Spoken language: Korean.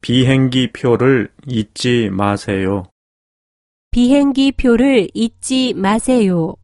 비행기 표를 잊지 마세요. 비행기 표를 잊지 마세요.